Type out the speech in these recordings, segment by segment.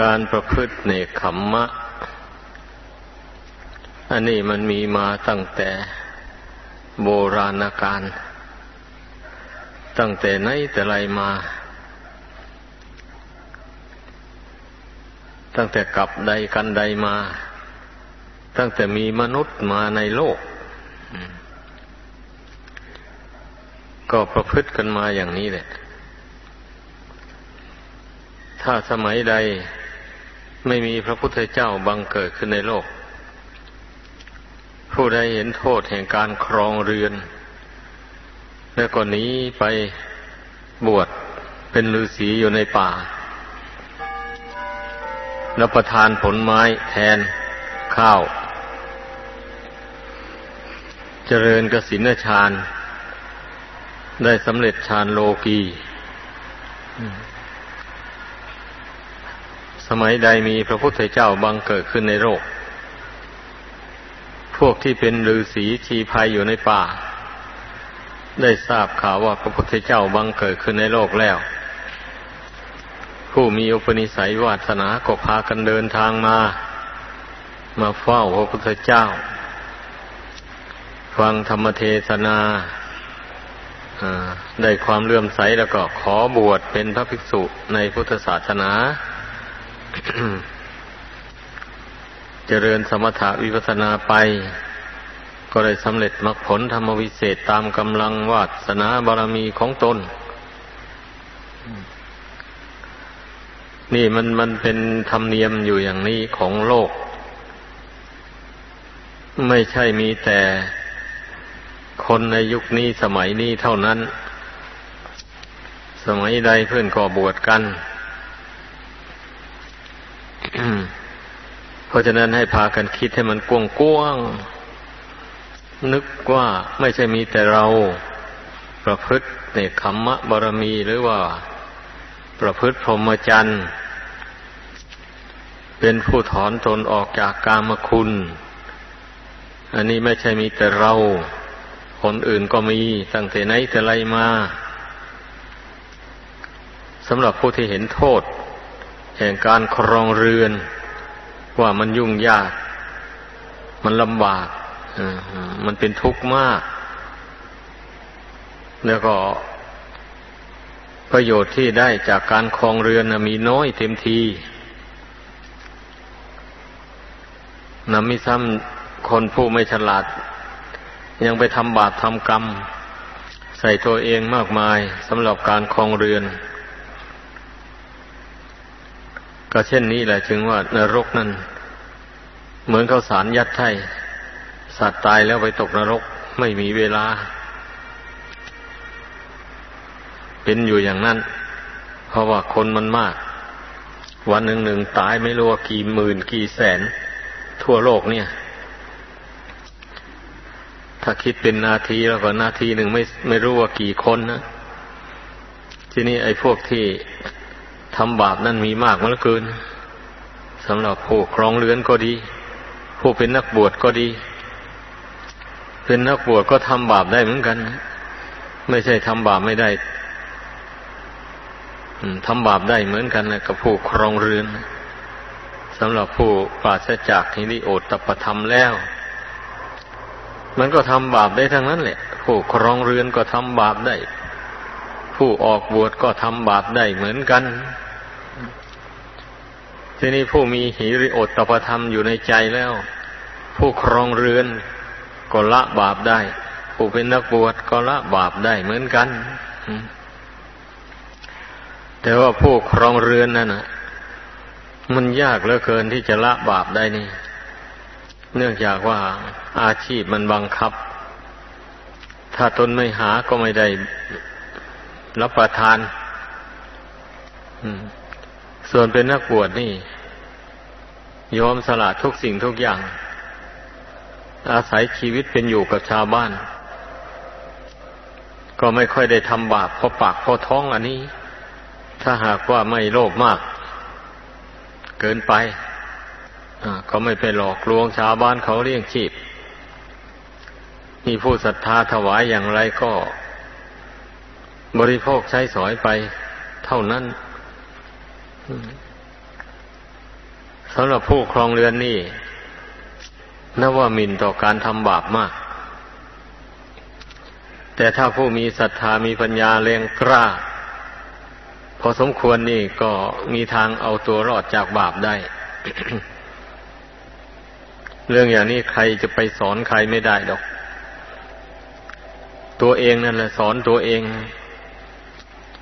การประพฤติเนคขมมะ อันนี้มันมีมาตั้งแต่โบราณกาล ตั้งแต่ไหนแต่ไรมา ตั้งแต่กับใดกันใดมา ตั้งแต่มีมนุษย์มาในโลก ก็ประพฤติกันมาอย่างนี้แหละ ถ้าสมัยใด ไม่มีพระพุทธเจ้าบังเกิดขึ้นในโลก ผู้ใดเห็นโทษแห่งการครองเรือน แล้วก็หนีไปบวชเป็นฤาษีอยู่ในป่าแล้วประทานผลไม้แทนข้าว เจริญกสินฌาน ได้สำเร็จฌานโลกี สมัยใดมีพระพุทธเจ้าบังเกิดขึ้นในโลก พวกที่เป็นฤาษีชีภัยอยู่ในป่า ได้ทราบข่าวว่าพระพุทธเจ้าบังเกิดขึ้นในโลกแล้ว ผู้มีอุปนิสัยวาสนาก็พากันเดินทางมา มาเฝ้าพระพุทธเจ้า ฟังธรรมเทศนาได้ความเลื่อมใสแล้วก็ขอบวชเป็นพระภิกษุในพุทธศาสนา เจริญสมถะวิปัสนาไป ก็ได้สำเร็จมรรคผลธรรมวิเศษตามกำลังวาสนาบารมีของตน นี่มันมันเป็นธรรมเนียมอยู่อย่างนี้ของโลก ไม่ใช่มีแต่คนในยุคนี้สมัยนี้เท่านั้น สมัยใดเพื่อนก็บวชกัน เพราะฉะนั้นให้พากันคิดให้มันกว้างๆนึกว่าไม่ใช่มีแต่เราประพฤติในขมมะบารมีหรือว่า ประพฤติพรหมจรรย์เป็นผู้ถอนตนออกจากกามคุณ อันนี้ไม่ใช่มีแต่เรา คนอื่นก็มีตั้งแต่ไหนแต่ไรมาสำหรับผู้ที่เห็นโทษ แห่งการครองเรือน ว่ามันยุ่งยาก มันลำบากมันเป็นทุกข์มาก แล้วก็ ประโยชน์ที่ได้จากการครองเรือนมีน้อยเต็มทีนำมิซ้ำคนผู้ไม่ฉลาด ยังไปทำบาปทำกรรม ใส่ตัวเองมากมายสำหรับการครองเรือน ก็เช่นนี้แหละจึงว่านรกนั้นเหมือนเขาสารยัดไถ่สัตว์ตายแล้วไปตกนรกไม่มีเวลา เป็นอยู่อย่างนั้น เพราะว่าคนมันมาก วันหนึ่งหนึ่งตายไม่รู้ว่ากี่หมื่นกี่แสน ทั่วโลกเนี่ย ถ้าคิดเป็นนาทีแล้วก็นาทีหนึ่งไม่ไม่รู้ว่ากี่คนนะ ทีนี้ไอ้พวกที่ ทำบาปนั่นมีมากเหลือเกินสำหรับผู้ครองเรือนก็ดี ผู้เป็นนักบวชก็ดี เป็นนักบวชก็ทำบาปได้เหมือนกัน ไม่ใช่ทำบาปไม่ได้ทำบาปได้เหมือนกันนะกับผู้ครองเรือนสำหรับผู้ปราศจากทิริโอตตปธรรมแล้ว มันก็ทำบาปได้ทั้งนั้นแหละ ผู้ครองเรือนก็ทำบาปได้ ผู้ออกบวชก็ทำบาปได้เหมือนกัน ทีนี้ผู้มีหิริโอตตปธรรมอยู่ในใจแล้ว ผู้ครองเรือนก็ละบาปได้ ผู้เป็นนักบวชก็ละบาปได้เหมือนกัน แต่ว่าผู้ครองเรือนนั่นนะมันยากเหลือเกินที่จะละบาปได้นี่ เนื่องจากว่าอาชีพมันบังคับ ถ้าตนไม่หาก็ไม่ได้รับประทาน อืม ส่วนเป็นนักบวชนี่ยอมสละทุกสิ่งทุกอย่าง อาศัยชีวิตเป็นอยู่กับชาวบ้าน ก็ไม่ค่อยได้ทำบาปเพราะปากเพราะท้องอันนี้ ถ้าหากว่าไม่โลภมาก เกินไปก็ไม่ไปหลอกลวงชาวบ้านเขาเลี้ยงชีพ มีผู้ศรัทธาถวายอย่างไรก็ บริโภคใช้สอยไป เท่านั้น สำหรับผู้ครองเรือนนี่นับว่ามินต่อการทำบาปมาก แต่ถ้าผู้มีศรัทธามีปัญญาแรงกล้า พอสมควรนี่ก็มีทางเอาตัวรอดจากบาปได้ เรื่องอย่างนี้ใครจะไปสอนใครไม่ได้ดอก ตัวเองนั่นแหละสอนตัวเอง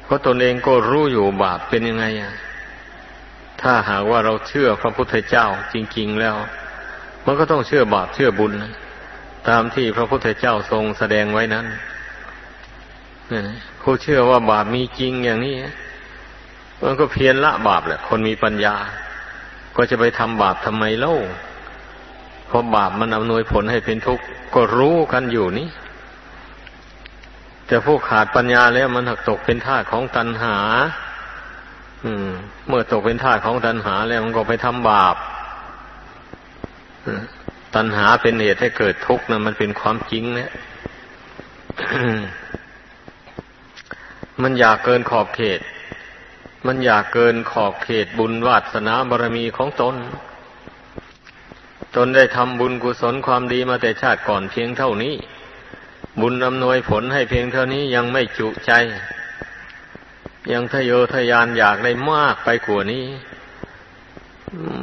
เพราะตนเองก็รู้อยู่บาปเป็นยังไงอะ ถ้าหากว่าเราเชื่อพระพุทธเจ้าจริง ๆแล้ว มันก็ต้องเชื่อบาปเชื่อบุญ ตามที่พระพุทธเจ้าทรงแสดงไว้นั้นผู้เชื่อว่าบาปมีจริงอย่างนี้ มันก็เพียรละบาปแหละ คนมีปัญญา ก็จะไปทำบาปทำไมเล่าเพราะบาปมันอำนวยผลให้เป็นทุกข์ก็รู้กันอยู่นี่แต่ผู้ขาดปัญญาแล้วมันหักตกเป็นท่าของตัณหา เมื่อตกเป็นท่าของตัณหาแล้วมันก็ไปทำบาปตัณหาเป็นเหตุให้เกิดทุกข์นะมันเป็นความจริงเนี่ยมันอยากเกินขอบเขต มันอยากเกินขอบเขตบุญวาสนาบารมีของตน ตนได้ทำบุญกุศลความดีมาแต่ชาติก่อนเพียงเท่านี้ บุญอำนวยผลให้เพียงเท่านี้ยังไม่จุใจ ยังทะเยอทะยานอยากได้มากไปกว่านี้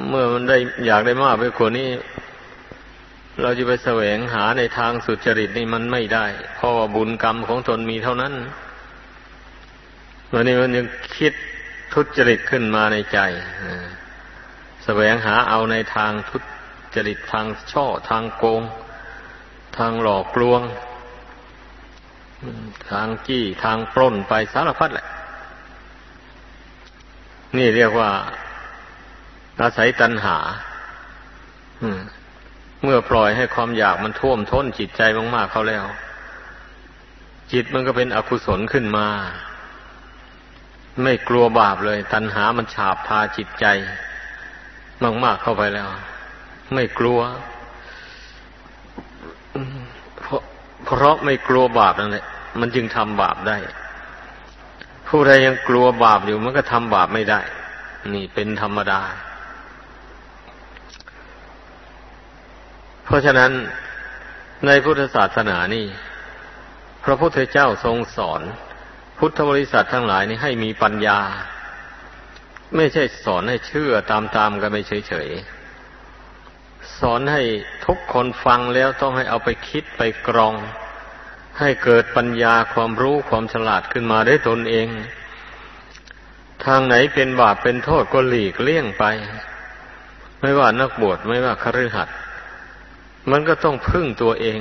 เมื่อมันได้อยากได้มากไปกว่านี้ เราจะไปแสวงหาในทางสุจริตนี่มันไม่ได้ เพราะว่าบุญกรรมของตนมีเท่านั้นวันนี้มันยังคิดทุจริตขึ้นมาในใจแสวงหาเอาในทางทุจริตทางช่อทางโกง ทางหลอกลวง ทางจี้ทางปล้นไปสารพัดแหละ นี่เรียกว่าอาศัยตัณหาเมื่อปล่อยให้ความอยากมันท่วมท้นจิตใจมากๆเขาแล้ว จิตมันก็เป็นอกุศลขึ้นมา ไม่กลัวบาปเลย ตัณหามันฉาบพาจิตใจ มากๆเข้าไปแล้ว ไม่กลัว เพราะเพราะไม่กลัวบาปนั่นแหละมันจึงทำบาปได้ ผู้ใดยังกลัวบาปอยู่มันก็ทำบาปไม่ได้ นี่เป็นธรรมดา เพราะฉะนั้นในพุทธศาสนานี่ พระพุทธเจ้าทรงสอน พุทธบริษัททั้งหลายนี่ให้มีปัญญา ไม่ใช่สอนให้เชื่อตามๆกันไปเฉยๆสอนให้ทุกคนฟังแล้วต้องให้เอาไปคิดไปกรอง ให้เกิดปัญญาความรู้ความฉลาดขึ้นมาได้ตนเอง ทางไหนเป็นบาปเป็นโทษก็หลีกเลี่ยงไป ไม่ว่านักบวชไม่ว่าคฤหัสถ์มันก็ต้องพึ่งตัวเอง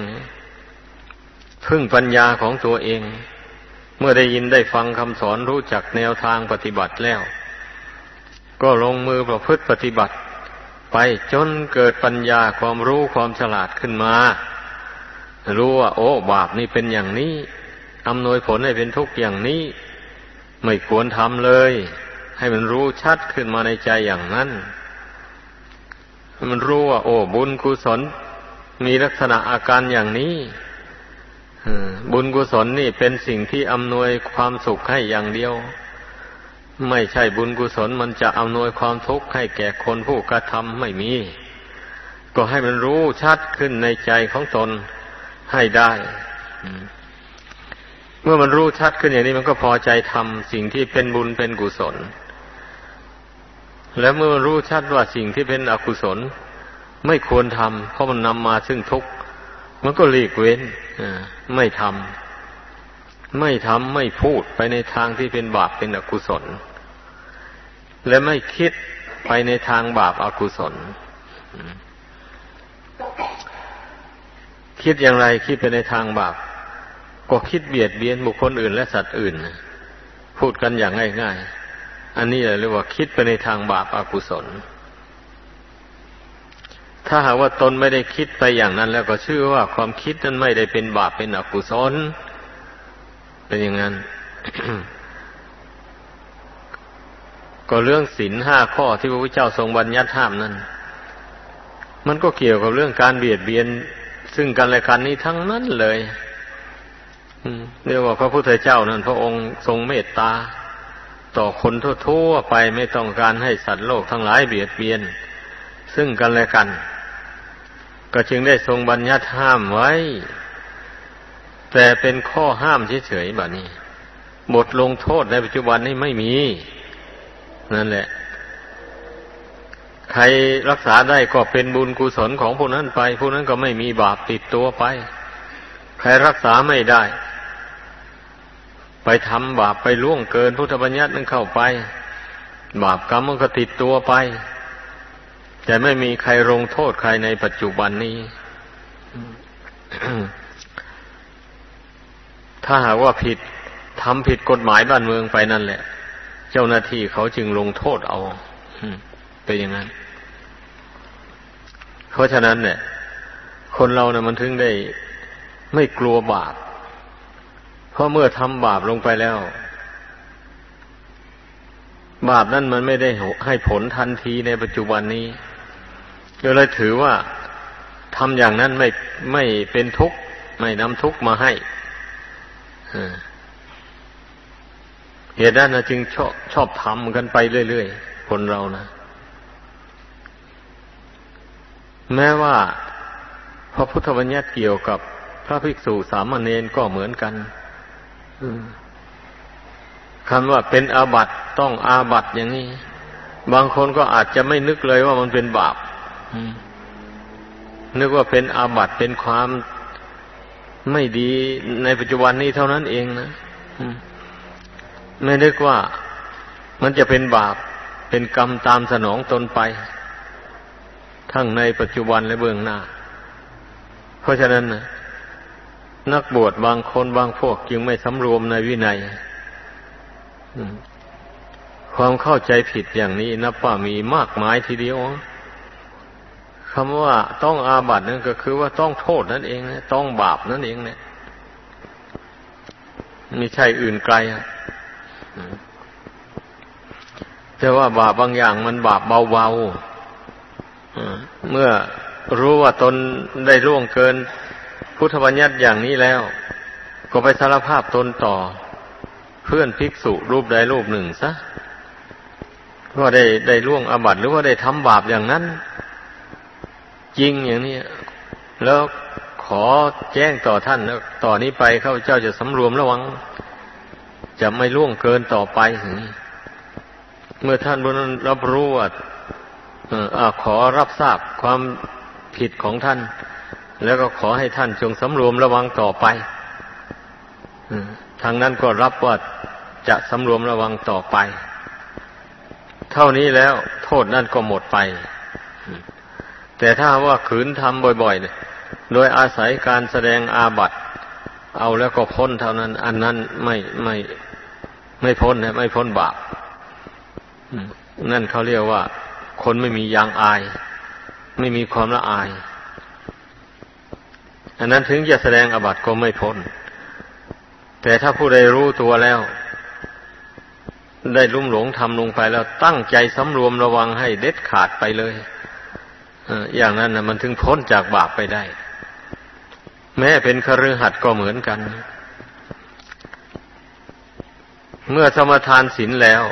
พึ่งปัญญาของตัวเอง เมื่อได้ยินได้ฟังคำสอนรู้จักแนวทางปฏิบัติแล้ว ก็ลงมือประพฤติปฏิบัติ ไปจนเกิดปัญญาความรู้ความฉลาดขึ้นมา รู้ว่า โอ้ บาปนี่เป็นอย่างนี้อำนวยผลให้เป็นทุกข์อย่างนี้ ไม่ควรทำเลย ให้มันรู้ชัดขึ้นมาในใจอย่างนั้น มันรู้ว่า โอ้ บุญกุศล มีลักษณะอาการอย่างนี้บุญกุศลนี่เป็นสิ่งที่อำนวยความสุขให้อย่างเดียว ไม่ใช่บุญกุศลมันจะอำนวยความทุกข์ให้แก่คนผู้กระทำไม่มี ก็ให้มันรู้ชัดขึ้นในใจของตน ให้ได้เมื่อมันรู้ชัดขึ้นอย่างนี้มันก็พอใจทำสิ่งที่เป็นบุญเป็นกุศล แล้วเมื่อมันรู้ชัดว่าสิ่งที่เป็นอกุศล ไม่ควรทำเพราะมันนำมาซึ่งทุกข์มันก็หลีกเว้นไม่ทำไม่ทำไม่พูดไปในทางที่เป็นบาปเป็นอกุศล และไม่คิดไปในทางบาปอากุศล คิดอย่างไรคิดไปในทางบาป ก็คิดเบียดเบียนบุคคลอื่นและสัตว์อื่น พูดกันอย่างง่ายๆ อันนี้เรียกว่าคิดไปในทางบาปอากุศล ถ้าหากว่าตนไม่ได้คิดไปอย่างนั้น แล้วก็ชื่อว่าความคิดนั้นไม่ได้เป็นบาปเป็นอกุศล เป็นอย่างนั้น ก็เรื่องศีลห้าข้อที่พระพุทธเจ้าทรงบัญญัติห้ามนั้น มันก็เกี่ยวกับเรื่องการเบียดเบียน ซึ่งกันและกันนี้ทั้งนั้นเลยเรียกว่าพระพุทธเจ้านั้น พระองค์ทรงเมตตา ต่อคนทั่วๆไปไม่ต้องการให้สัตว์โลกทั้งหลายเบียดเบียน ซึ่งกันและกัน ก็จึงได้ทรงบัญญัติห้ามไว้ แต่เป็นข้อห้ามเฉยๆแบบนี้บทลงโทษในปัจจุบันนี้ไม่มี นั่นแหละ ใครรักษาได้ก็เป็นบุญกุศลของผู้นั้นไป ผู้นั้นก็ไม่มีบาปติดตัวไป ใครรักษาไม่ได้ ไปทำบาปไปล่วงเกินพุทธบัญญัตินั้นเข้าไป บาปกรรมมันก็ติดตัวไป แต่ไม่มีใครลงโทษใครในปัจจุบันนี้ถ้าหากว่าผิดทำผิดกฎหมายบ้านเมืองไปนั่นแหละ เจ้าหน้าที่เขาจึงลงโทษเอา เป็นอย่างนั้น เพราะฉะนั้นเนี่ย คนเราเนี่ยมันถึงได้ไม่กลัวบาป เพราะเมื่อทำบาปลงไปแล้ว บาปนั่นมันไม่ได้ให้ผลทันทีในปัจจุบันนี้ก็เลยถือว่าทำอย่างนั้นไม่ไม่เป็นทุกข์ไม่นำทุกข์มาให้เหตุนั้นนะจึงชอบชอบทำกันไปเรื่อยๆ คนเรานะ แม้ว่าพระพุทธบัญญัติเกี่ยวกับพระภิกษุสามเณรก็เหมือนกันคำว่าเป็นอาบัตต้องอาบัตอย่างนี้ บางคนก็อาจจะไม่นึกเลยว่ามันเป็นบาปนึกว่าเป็นอาบัตเป็นความไม่ดีในปัจจุบันนี้เท่านั้นเองนะไม่นึกว่ามันจะเป็นบาปเป็นกรรมตามสนองตนไป ทั้งในปัจจุบันและเบื้องหน้า เพราะฉะนั้นนักบวชบางคนบางพวกจึงไม่สำรวมในวินัยความเข้าใจผิดอย่างนี้นับว่ามีมากมายทีเดียวคำว่าต้องอาบัตินั่นก็คือว่าต้องโทษนั่นเองนะต้องบาปนั่นเองเนี่ยไม่ใช่อื่นไกลอะแต่ว่าบาปบางอย่างมันบาปเบาๆ เมื่อรู้ว่าตนได้ล่วงเกินพุทธบัญญัติอย่างนี้แล้ว ก็ไปสารภาพตนต่อ เพื่อนภิกษุรูปใดรูปหนึ่งซะว่าได้ได้ล่วงอาบัติหรือว่าได้ทำบาปอย่างนั้น จริงอย่างนี้แล้วขอแจ้งต่อท่านแล้วต่อนนี้ไปข้าพเจ้าจะสำรวมระวัง จะไม่ล่วงเกินต่อไปเมื่อท่านบนรับรู้ว่า ขอรับทราบความผิดของท่าน แล้วก็ขอให้ท่านจงสำรวมระวังต่อไปทางนั้นก็รับว่าจะสำรวมระวังต่อไป เท่านี้แล้วโทษนั่นก็หมดไป แต่ถ้าว่าขืนทำบ่อยๆเนี่ยโดยอาศัยการแสดงอาบัตเอาแล้วก็พ้นเท่านั้น อันนั้นไม่ไม่ไม่พ้นนะไม่พ้นบาปนั่นเขาเรียกว่า คนไม่มียางอาย ไม่มีความละอาย อันนั้นถึงจะแสดงอบัติก็ไม่พ้น แต่ถ้าผู้ใดรู้ตัวแล้ว ได้ลุ่มหลงทำลงไปแล้วตั้งใจสำรวมระวังให้เด็ดขาดไปเลยอย่างนั้นนะมันถึงพ้นจากบาปไปได้ แม้เป็นคฤหัสถ์ก็เหมือนกัน เมื่อสมทานศีลแล้ว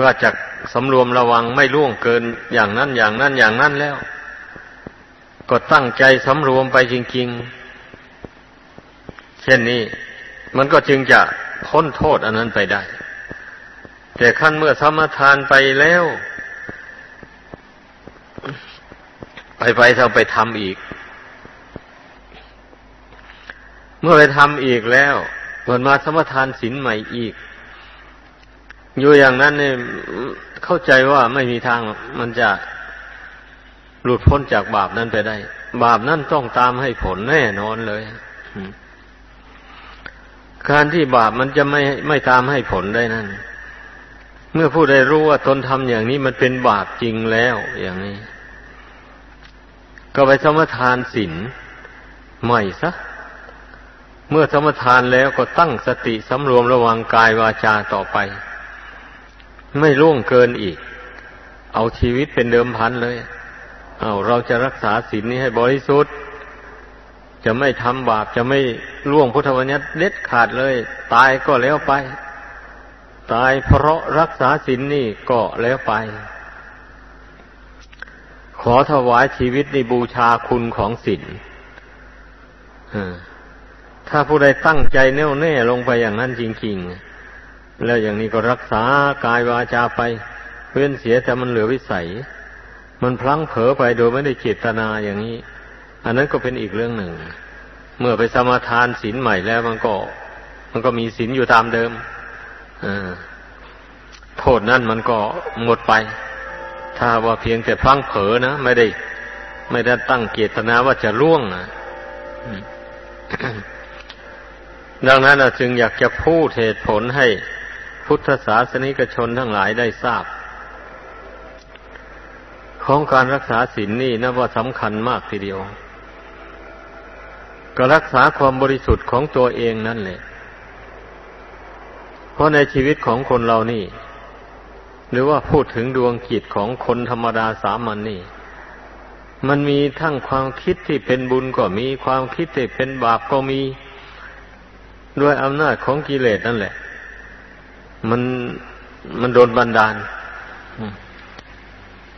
ก็จะ สำรวมระวังไม่ล่วงเกินอย่างนั้นอย่างนั้นอย่างนั้นแล้ว ก็ตั้งใจสำรวมไปจริง ๆ เช่นนี้ มันก็จึงจะพ้นโทษอันนั้นไปได้ แต่ขั้นเมื่อสมทานไปแล้ว ไปไปเราไปทำอีก เมื่อไปทำอีกแล้วมันมาสมทานศีลใหม่อีกอยู่อย่างนั้นเนี่ย เข้าใจว่าไม่มีทางมันจะหลุดพ้นจากบาปนั้นไปได้ บาปนั้นต้องตามให้ผลแน่นอนเลยการที่บาปมันจะไม่ไม่ตามให้ผลได้นั่นเมื่อผู้ใดรู้ว่าตนทำอย่างนี้มันเป็นบาปจริงแล้วอย่างนี้ ก็ไปสมทานศีลใหม่ซะเมื่อสมทานแล้วก็ตั้งสติสำรวมระวังกายวาจาต่อไป ไม่ล่วงเกินอีก เอาชีวิตเป็นเดิมพันเลย เอาเราจะรักษาศีลนี้ให้บริสุทธิ์ จะไม่ทำบาปจะไม่ล่วงพุทธวัญญัติเด็ดขาดเลย ตายก็แล้วไป ตายเพราะรักษาศีลนนี่ก็แล้วไป ขอถวายชีวิตในบูชาคุณของศีลถ้าผู้ใดตั้งใจแน่วแน่ลงไปอย่างนั้นจริง ๆ แล้วอย่างนี้ก็รักษากายวาจาไปเพื่อนเสียแต่มันเหลือวิสัย มันพลั้งเผลอไปโดยไม่ได้เจตนาอย่างนี้ อันนั้นก็เป็นอีกเรื่องหนึ่ง เมื่อไปสมาทานศีลใหม่แล้วมันก็ มันก็มีศีลอยู่ตามเดิมโทษนั่นมันก็หมดไป ถ้าว่าเพียงแต่พลั้งเผลอนะไม่ได้ ไม่ได้ตั้งเจตนาว่าจะล่วงนะดังนั้นเราจึงอยากจะพูดเหตุผลให้ พุทธศาสนิกชนทั้งหลายได้ทราบ ของการรักษาศีลนนี่นะว่าสำคัญมากทีเดียว ก็รักษาความบริสุทธิ์ของตัวเองนั่นแหละ เพราะในชีวิตของคนเรานี่ หรือว่าพูดถึงดวงจิตของคนธรรมดาสามัญนนี่มันมีทั้งความคิดที่เป็นบุญก็มีความคิดที่เป็นบาปก็มี ด้วยอำนาจของกิเลสนั่นแหละ มันมันโดนบันดาล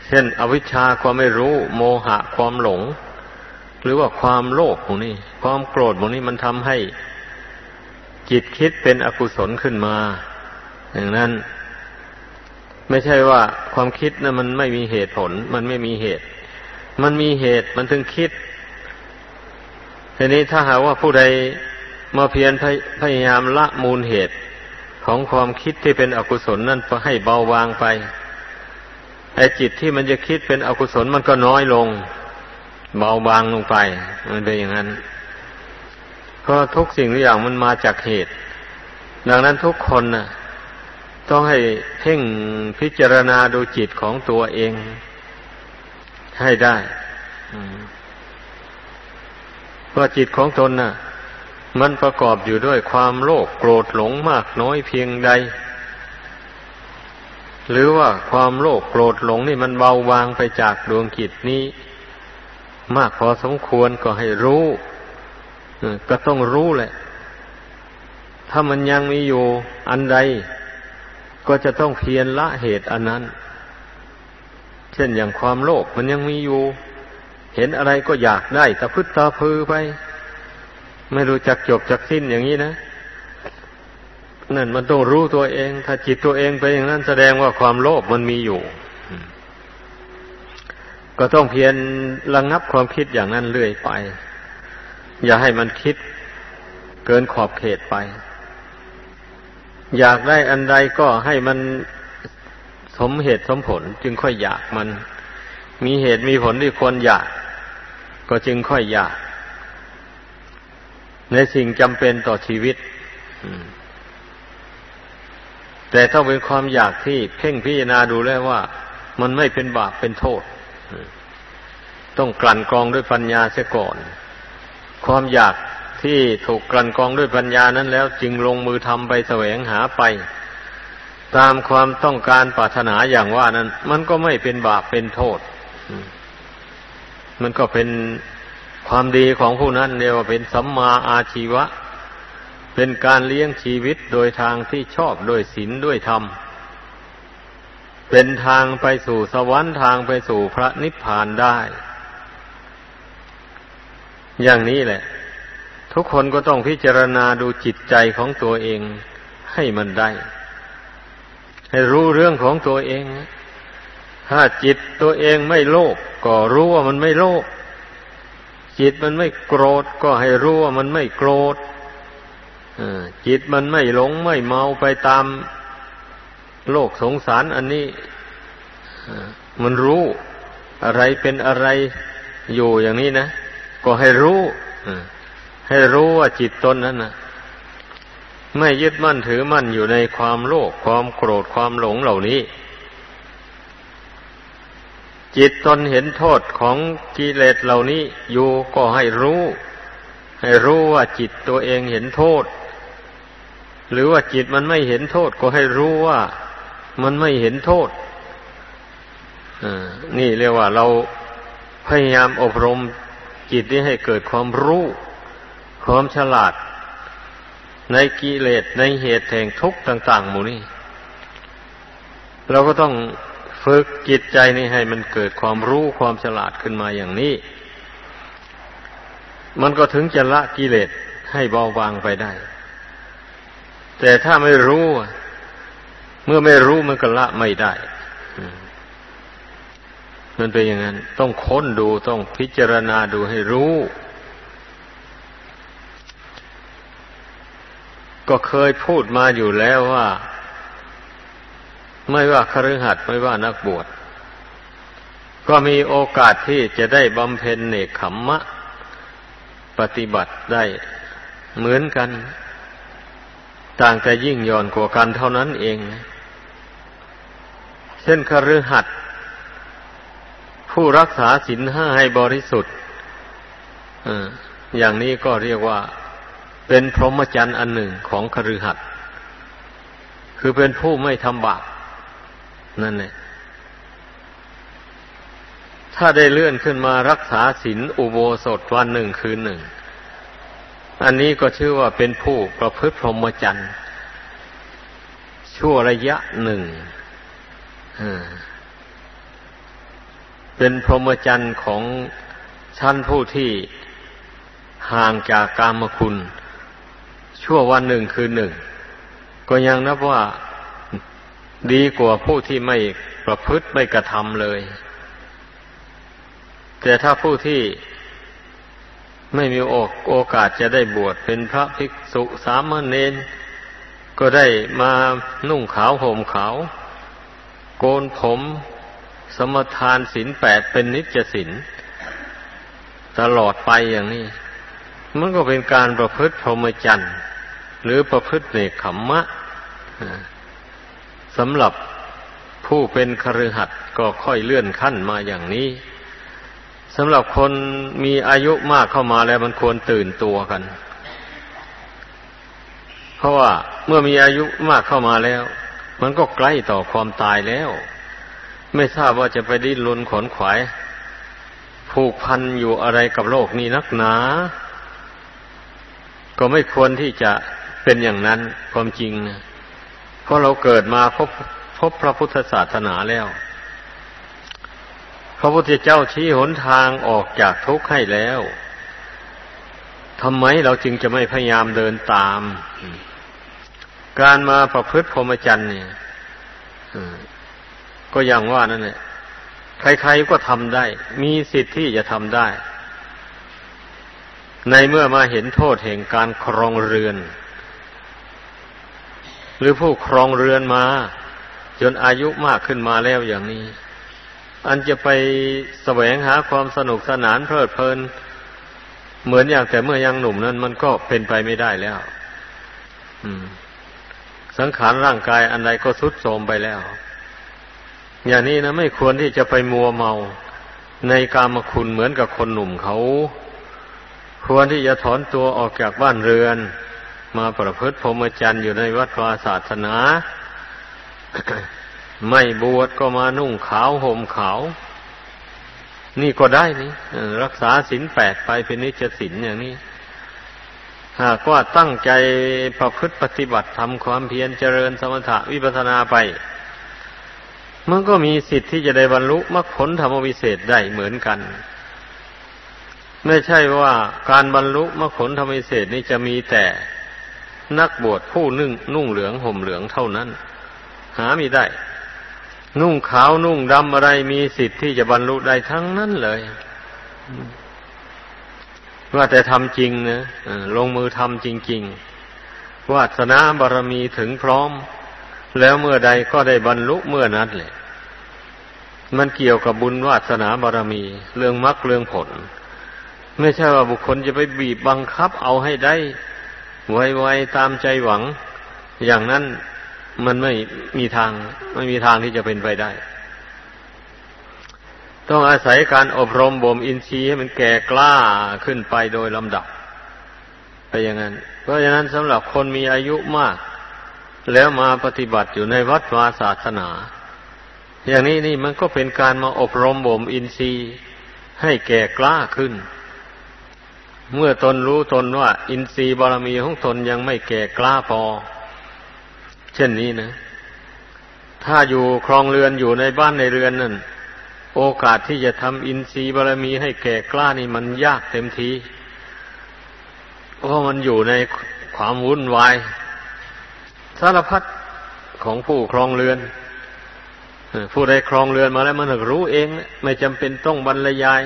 เช่น อวิชชาความไม่รู้ โมหะความหลง หรือว่าความโลภพวกนี้ ความโกรธพวกนี้มันทำให้จิตคิดเป็นอกุศลขึ้นมา อย่างนั้น ไม่ใช่ว่าความคิดนะั้นมันไม่มีเหตุผล มันไม่มีเหตุ มันมีเหตุมันถึงคิดทีนี้ถ้าหากว่าผู้ใดมาเพียรพยายามละมูลเหตุ ของความคิดที่เป็นอกุศลนั่นให้เบาบางไปไอ้จิตที่มันจะคิดเป็นอกุศลมันก็น้อยลง เบาบางลงไป มันเป็นอย่างนั้นก็ทุกสิ่งทุกอย่างมันมาจากเหตุ ดังนั้นทุกคนนะ่ะ ต้องให้เพ่งพิจารณาดูจิตของตัวเอง ให้ได้ว่าจิตของตนน่ะ มันประกอบอยู่ด้วยความโลภโกรธหลงมากน้อยเพียงใด หรือว่าความโลภโกรธหลงนี่มันเบาบางไปจากดวงกิจนี้ มากพอสมควรก็ให้รู้ก็ต้องรู้แหละ ถ้ามันยังมีอยู่อันใด ก็จะต้องเพียรละเหตุอันนั้น เช่นอย่างความโลภมันยังมีอยู่ เห็นอะไรก็อยากได้ตะพึดตาพือไป ไม่รู้จักจบจักสิ้นอย่างนี้นะนั่นมันต้องรู้ตัวเอง ถ้าจิตตัวเองไปอย่างนั้นแสดงว่าความโลภมันมีอยู่ ก็ต้องเพียรระงงับความคิดอย่างนั้นเรื่อยไป อย่าให้มันคิดเกินขอบเขตไป อยากได้อันใดก็ให้มันสมเหตุสมผล จึงค่อยอยากมัน มีเหตุมีผลที่ควรอยาก ก็จึงค่อยอยาก ในสิ่งจำเป็นต่อชีวิตแต่ต้องเป็นความอยากที่เพ่งพิจารณาดูแล้วว่า มันไม่เป็นบาปเป็นโทษ ต้องกลั่นกรองด้วยปัญญาเสียก่อน ความอยากที่ถูกกลั่นกรองด้วยปัญญานั้นแล้ว จึงลงมือทำไปแสวงหาไป ตามความต้องการปรารถนาอย่างว่านั้น มันก็ไม่เป็นบาปเป็นโทษ มันก็เป็น ความดีของผู้นั้นเรียกว่าเป็นสัมมาอาชีวะ เป็นการเลี้ยงชีวิตโดยทางที่ชอบโดยศีลด้วยธรรม เป็นทางไปสู่สวรรค์ทางไปสู่พระนิพพานได้ อย่างนี้แหละ ทุกคนก็ต้องพิจารณาดูจิตใจของตัวเองให้มันได้ ให้รู้เรื่องของตัวเอง ถ้าจิตตัวเองไม่โลภก็รู้ว่ามันไม่โลภ จิตมันไม่โกรธก็ให้รู้ว่ามันไม่โกรธจิตมันไม่หลงไม่เมาไปตามโลกสงสารอันนี้มันรู้อะไรเป็นอะไรอยู่อย่างนี้นะ ก็ให้รู้ให้รู้ว่าจิตตนนั้นนะไม่ยึดมั่นถือมั่นอยู่ในความโลภความโกรธความหลงเหล่านี้ จิตตนเห็นโทษของกิเลสเหล่านี้อยู่ก็ให้รู้ ให้รู้ว่าจิตตัวเองเห็นโทษ หรือว่าจิตมันไม่เห็นโทษก็ให้รู้ว่ามันไม่เห็นโทษนี่เรียกว่าเราพยายามอบรมจิตนี้ให้เกิดความรู้ ความฉลาด ในกิเลสในเหตุแห่งทุกข์ต่าง ๆ หมู่นี้ เราก็ต้อง ฝึกจิตใจนี่ให้มันเกิดความรู้ความฉลาดขึ้นมาอย่างนี้ มันก็ถึงจะละกิเลสให้เบาบางไปได้ แต่ถ้าไม่รู้ เมื่อไม่รู้มันก็ละไม่ได้มันเป็นอย่างนั้น ต้องค้นดูต้องพิจารณาดูให้รู้ ก็เคยพูดมาอยู่แล้วว่า ไม่ว่าคฤหัสถ์ไม่ว่านักบวช ก็มีโอกาสที่จะได้บำเพ็ญเนคขมมะ ปฏิบัติได้เหมือนกัน ต่างแต่ยิ่งย่อนกว่ากันเท่านั้นเอง เช่นคฤหัสถ์ผู้รักษาศีลห้าให้บริสุทธิ์อย่างนี้ก็เรียกว่าเป็นพรหมจรรย์อันหนึ่งของคฤหัสถ์คือเป็นผู้ไม่ทำบาป นั่นแหละ ถ้าได้เลื่อนขึ้นมารักษาศีลอุโบสถวันหนึ่งคืนหนึ่ง อันนี้ก็ชื่อว่าเป็นผู้ประพฤติพรหมจรรย์ชั่วระยะหนึ่ง เป็นพรหมจรรย์ของชั้นผู้ที่ห่างจากกามคุณ ชั่ววันหนึ่งคืนหนึ่ง ก็ยังนับว่า ดีกว่าผู้ที่ไม่ประพฤติไม่กระทำเลย แต่ถ้าผู้ที่ไม่มีโอกาสจะได้บวชเป็นพระภิกษุสามเณรก็ได้มานุ่งขาวห่มขาว โกนผม สมทานศีลแปดเป็นนิจศีลตลอดไปอย่างนี้ มันก็เป็นการประพฤติพรหมจรรย์หรือประพฤติเนคขมมะ สำหรับผู้เป็นคฤหัสถ์ก็ค่อยเลื่อนขั้นมาอย่างนี้สำหรับคนมีอายุมากเข้ามาแล้วมันควรตื่นตัวกัน เพราะว่าเมื่อมีอายุมากเข้ามาแล้ว มันก็ใกล้ต่อความตายแล้ว ไม่ทราบว่าจะไปดิ้นรนขนขวาย ผูกพันอยู่อะไรกับโลกนี้นักหนา ก็ไม่ควรที่จะเป็นอย่างนั้นความจริงนะ ราะเราเกิดมาพบพบพระพุทธศาสนาแล้ว พระพุทธเจ้าชี้หนทางออกจากทุกข์ให้แล้วทำไมเราจึงจะไม่พยายามเดินตาม การมาประพฤติพรหมจรรย์เนี่ยก็อย่างว่านั่นแหละใครๆก็ทำได้ มีสิทธิ์ที่จะทำได้ ในเมื่อมาเห็นโทษแห่งการครองเรือน หรือผู้ครองเรือนมา จนอายุมากขึ้นมาแล้วอย่างนี้ อันจะไปแสวงหาความสนุกสนานเพลิดเพลิน เหมือนอย่างแต่เมื่อยังหนุ่มนั้น มันก็เป็นไปไม่ได้แล้วสังขารร่างกายอันใดก็ทรุดโทรมไปแล้ว อย่างนี้นะไม่ควรที่จะไปมัวเมาในกามคุณเหมือนกับคนหนุ่มเขา ควรที่จะถอนตัวออกจากบ้านเรือน มาประพฤติพรหมจรรย์อยู่ในวัดวาศาสนา ไม่บวชก็มานุ่งขาวห่มขาว นี่ก็ได้นี่รักษาศีลแปดไปเป็นนิจศีลอย่างนี้หากว่าตั้งใจประพฤติปฏิบัติทำความเพียรเจริญสมถะวิปัสนาไป มันก็มีสิทธิ์ที่จะได้บรรลุมรรคผลธรรมวิเศษได้เหมือนกัน ไม่ใช่ว่าการบรรลุมรรคผลธรรมวิเศษนี้จะมีแต่ นักบวชผู้นึ่งนุ่งเหลืองห่มเหลืองเท่านั้น หาไม่ได้ นุ่งขาวนุ่งดำอะไรมีสิทธิ์ที่จะบรรลุได้ทั้งนั้นเลยว่าแต่ทำจริงนะลงมือทำจริง ๆ วาสนาบารมีถึงพร้อม แล้วเมื่อใดก็ได้บรรลุเมื่อนั้นแหละมันเกี่ยวกับบุญวาสนาบารมี เรื่องมรรคเรื่องผล ไม่ใช่ว่าบุคคลจะไปบีบบังคับเอาให้ได้ ไวๆตามใจหวัง อย่างนั้นมันไม่มีทาง ไม่มีทางที่จะเป็นไปได้ ต้องอาศัยการอบรมบ่มอินทรีย์ให้มันแก่กล้าขึ้นไปโดยลำดับไปอย่างนั้น เพราะฉะนั้นสำหรับคนมีอายุมาก แล้วมาปฏิบัติอยู่ในวัดวาศาสนา อย่างนี้นี่มันก็เป็นการมาอบรมบ่มอินทรีย์ให้แก่กล้าขึ้น เมื่อตนรู้ตนว่า อินทรีย์บารมีของตนยังไม่แก่กล้าพอ เช่นนี้นะ ถ้าอยู่ครองเรือนอยู่ในบ้านในเรือนนั่น โอกาสที่จะทำอินทรีย์บารมีให้แก่กล้านี่มันยากเต็มทีเพราะมันอยู่ในความวุ่นวายสารพัดของผู้ครองเรือนผู้ใดครองเรือนมาแล้วมันรู้เอง ไม่จำเป็นต้องบรรยาย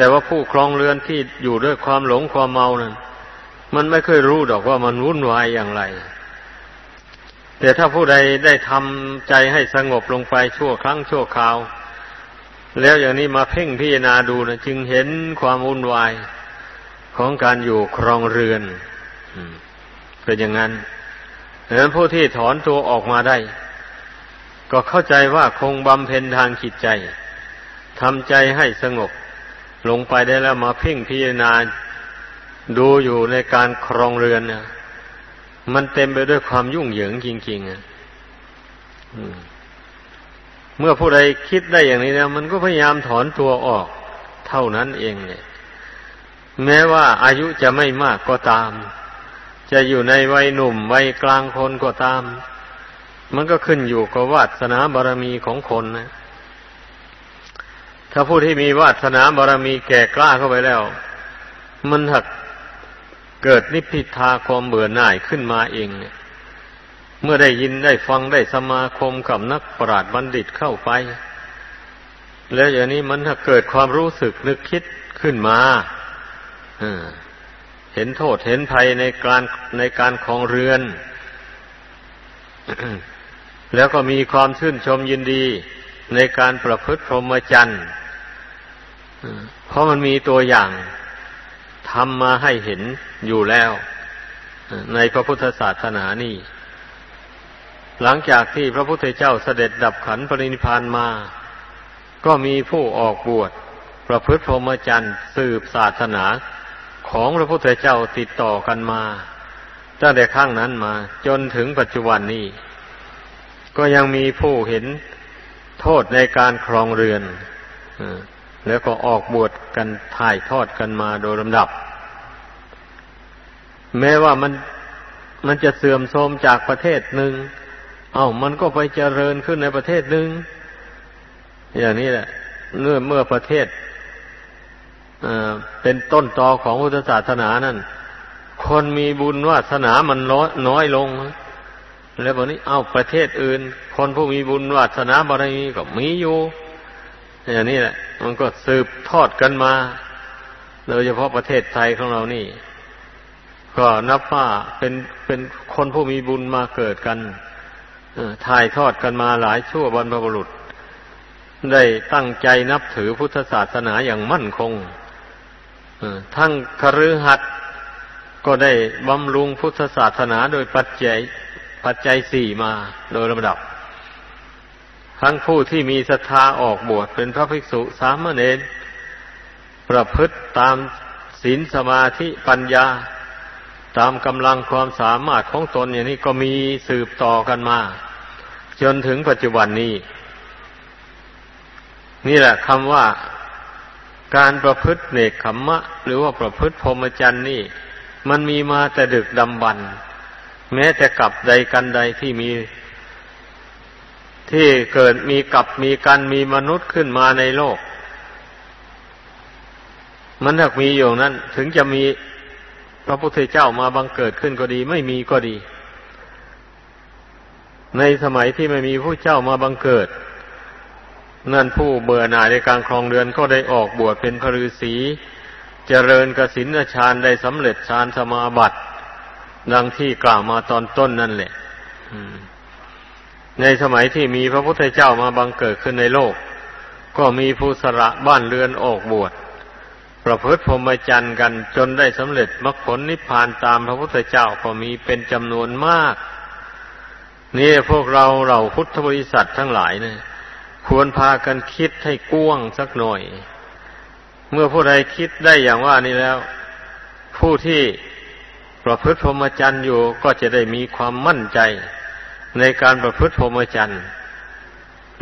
แต่ว่าผู้ครองเรือนที่อยู่ด้วยความหลงความเมานั้นมันไม่เคยรู้ดอกว่ามันวุ่นวายอย่างไร แต่ถ้าผู้ใดได้ทำใจให้สงบลงไปชั่วครั้งชั่วคราว แล้วอย่างนี้มาเพ่งพิจารณาดูนะจึงเห็นความวุ่นวายของการอยู่ครองเรือนเป็นอย่างนั้นดังนั้นผู้ที่ถอนตัวออกมาได้ ก็เข้าใจว่าคงบำเพ็ญทางจิตใจทำใจให้สงบ ลงไปได้แล้วมาเพ่งพิจารณาดูอยู่ในการครองเรือนเนี่ยมันเต็มไปด้วยความยุ่งเหยิงจริงๆอะเมื่อผู้ใดคิดได้อย่างนี้นะมันก็พยายามถอนตัวออก เท่านั้นเองเนี่ยแม้ว่าอายุจะไม่มากก็ตาม จะอยู่ในวัยหนุ่มวัยกลางคนก็ตาม มันก็ขึ้นอยู่กับวาสนาบารมีของคนนะ ถ้าผู้ที่มีวาสนาบารมีแก่กล้าเข้าไปแล้ว มันหักเกิดนิพพิทาความเบื่อหน่ายขึ้นมาเองเนี่ย เมื่อได้ยินได้ฟังได้สมาคมกับนักปราชญ์บัณฑิตเข้าไป แล้วอย่างนี้มันถ้าเกิดความรู้สึกนึกคิดขึ้นมาเห็นโทษเห็นภัยในการในการคลองเรือน แล้วก็มีความชื่นชมยินดี ในการประพฤติพรหมจรรย์เพราะมันมีตัวอย่างทำมาให้เห็นอยู่แล้ว ในพระพุทธศาสนานี่ หลังจากที่พระพุทธเจ้าเสด็จดับขันปรินิพานมา ก็มีผู้ออกบวชประพฤติพรหมจรรย์สืบศาสนาของพระพุทธเจ้าติดต่อกันมาตั้งแต่ข้างนั้นมา จนถึงปัจจุบันนี้ ก็ยังมีผู้เห็น โทษในการครองเรือนแล้วก็ออกบวชกันถ่ายทอดกันมาโดยลำดับ แม้ว่ามันมันจะเสื่อมโทรมจากประเทศหนึ่ง เอา้ามันก็ไปเจริญขึ้นในประเทศหนึ่ง อย่างนี้แหละเมื่อเมื่อประเทศเป็นต้นตอของพุทธศาสนานั่น คนมีบุญวาสนามันน้อยลง แล้วบอกนี้ เอาประเทศอื่น คนผู้มีบุญวาสนาบารมีก็มีอยู่อย่างนี้แหละ มันก็สืบทอดกันมา โดยเฉพาะประเทศไทยของเรานี่ ก็นับว่าเป็นเป็นคนผู้มีบุญมาเกิดกันถ่ายทอดกันมาหลายชั่วบรรพบุรุษ ได้ตั้งใจนับถือพุทธศาสนาอย่างมั่นคงทั้งคฤหัสถ์ก็ได้บำรุงพุทธศาสนาโดยปัจจัย ปัจจัยสี่มาโดยลำดับ ทั้งผู้ที่มีศรัทธาออกบวชเป็นพระภิกษุสามเณรประพฤติตามศีลสมาธิปัญญา ตามกำลังความสามารถของตนอย่างนี้ก็มีสืบต่อกันมา จนถึงปัจจุบันนี้ นี่แหละคำว่าการประพฤติเนกขมมะ หรือว่าประพฤติพรหมจรรย์นี่ มันมีมาแต่ดึกดำบรร แม้แต่กับใดกันใดที่มี ที่เกิดมีกับมีกันมีมนุษย์ขึ้นมาในโลก มันถ้ามีอยู่นั้น ถึงจะมีพระพุทธเจ้ามาบังเกิดขึ้นก็ดี ไม่มีก็ดี ในสมัยที่ไม่มีผู้เจ้ามาบังเกิดนั่นผู้เบื่อหน่ายในการครองเรือนก็ได้ออกบวชเป็นพระฤาษีเจริญกสินฌานได้สำเร็จฌานสมาบัติ ดังที่กล่าวมาตอนต้นนั่นแหละในสมัยที่มีพระพุทธเจ้ามาบังเกิดขึ้นในโลก ก็มีผู้สละบ้านเรือนออกบวช ประพฤติพรหมจรรย์กันจนได้สำเร็จมรรคผลนิพพานตามพระพุทธเจ้าก็มีเป็นจำนวนมาก นี่พวกเราเราพุทธบริษัททั้งหลายเนี่ยควรพากันคิดให้กว้างสักหน่อย เมื่อผู้ใดคิดได้อย่างว่านี้แล้ว ผู้ที่ ประพฤติพรหมจรรย์อยู่ก็จะได้มีความมั่นใจ ในการประพฤติพรหมจรรย์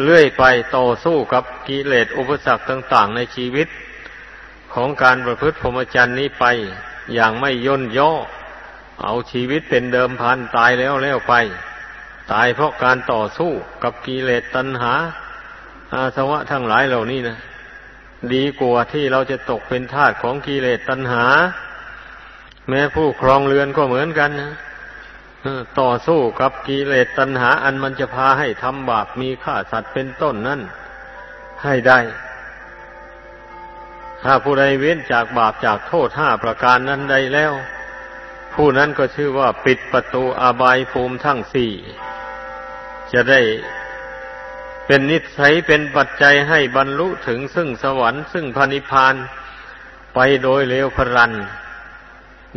เลื่อยไปต่อสู้กับกิเลสอุปสรรคต่าง ๆ ในชีวิต ของการประพฤติพรหมจรรย์นี้ไป อย่างไม่ย่นย่อ เอาชีวิตเป็นเดิมพันตายแล้วแล้วไป ตายเพราะการต่อสู้กับกิเลสตัณหา อาสวะทั้งหลายเหล่านี้นะดีกว่าที่เราจะตกเป็นทาสของกิเลสตัณหา แม้ผู้ครองเรือนก็เหมือนกันนะต่อสู้กับกิเลสตัณหา อันมันจะพาให้ทำบาปมีฆ่าสัตว์เป็นต้นนั่นให้ได้ ถ้าผู้ใดเว้นจากบาปจากโทษห้าประการนั้นใดแล้ว ผู้นั้นก็ชื่อว่าปิดประตูอบายภูมิทั้งสี่จะได้เป็นนิสัยเป็นปัจจัยให้บรรลุถึงซึ่งสวรรค์ซึ่งพระนิพพานไปโดยเร็วพรัน